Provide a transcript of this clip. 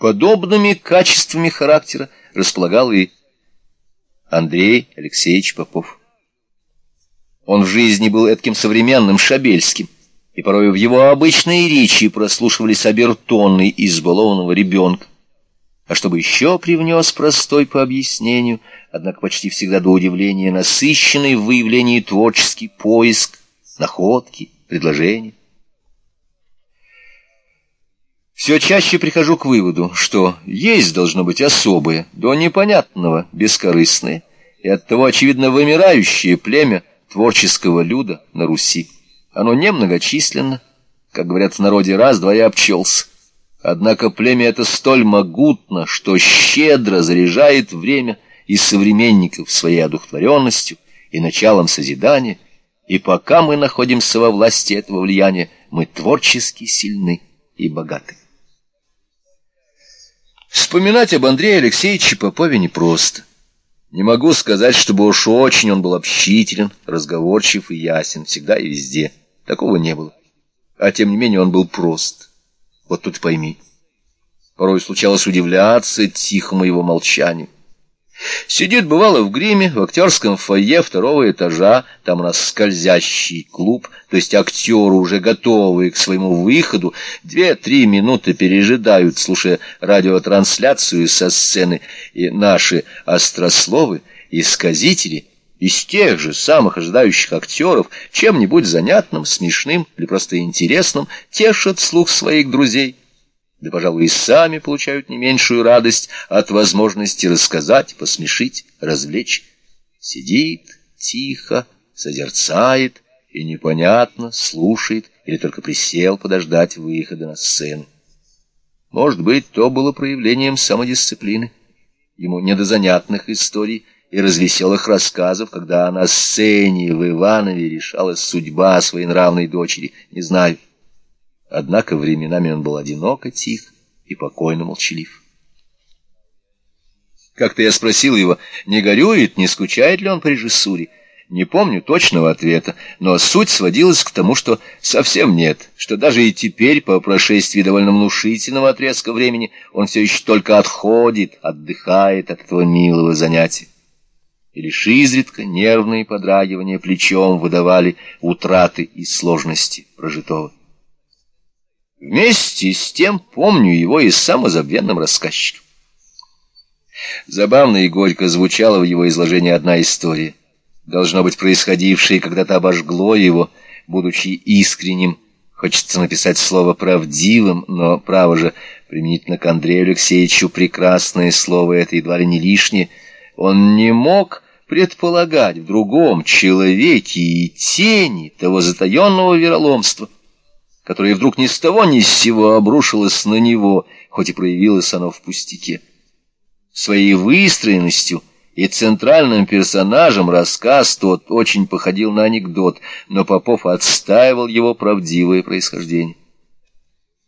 Подобными качествами характера располагал и Андрей Алексеевич Попов. Он в жизни был этким современным Шабельским, и порой в его обычной речи прослушивались обертонны избалованного ребенка. А чтобы еще привнес простой по объяснению, однако почти всегда до удивления насыщенный в выявлении творческий поиск, находки, предложения. Все чаще прихожу к выводу, что есть должно быть особое, до непонятного, бескорыстное и оттого, очевидно, вымирающее племя творческого люда на Руси. Оно немногочисленно, как говорят в народе, раз-два и обчелся. Однако племя это столь могутно, что щедро заряжает время и современников своей одухотворенностью и началом созидания, и пока мы находимся во власти этого влияния, мы творчески сильны и богаты. Вспоминать об Андрее Алексеевиче Попове непросто. Не могу сказать, чтобы уж очень он был общителен, разговорчив и ясен всегда и везде. Такого не было. А тем не менее он был прост. Вот тут пойми. Порой случалось удивляться тихому его молчанию. Сидит, бывало, в гриме, в актерском фойе второго этажа, там у нас скользящий клуб, то есть актеры, уже готовые к своему выходу, две-три минуты пережидают, слушая радиотрансляцию со сцены, и наши острословы и сказители из тех же самых ожидающих актеров чем-нибудь занятным, смешным или просто интересным тешат слух своих друзей да, пожалуй, и сами получают не меньшую радость от возможности рассказать, посмешить, развлечь. Сидит тихо, созерцает и непонятно слушает или только присел подождать выхода на сцену. Может быть, то было проявлением самодисциплины. Ему не до занятных историй и развеселых рассказов, когда на сцене в Иванове решалась судьба своей нравной дочери, не знаю. Однако временами он был одиноко тих и покойно молчалив. Как-то я спросил его, не горюет, не скучает ли он по режиссуре. Не помню точного ответа, но суть сводилась к тому, что совсем нет, что даже и теперь, по прошествии довольно внушительного отрезка времени, он все еще только отходит, отдыхает от этого милого занятия. И лишь изредка нервные подрагивания плечом выдавали утраты и сложности прожитого. Вместе с тем помню его и самозабвенным рассказчиком. Забавно и горько звучала в его изложении одна история. Должно быть, происходившее когда-то обожгло его, будучи искренним. Хочется написать слово «правдивым», но, право же, применительно к Андрею Алексеевичу прекрасное слово это едва ли не лишнее. Он не мог предполагать в другом человеке и тени того затаенного вероломства, которое вдруг ни с того ни с сего обрушилось на него, хоть и проявилось оно в пустяке. Своей выстроенностью и центральным персонажем рассказ тот очень походил на анекдот, но Попов отстаивал его правдивое происхождение.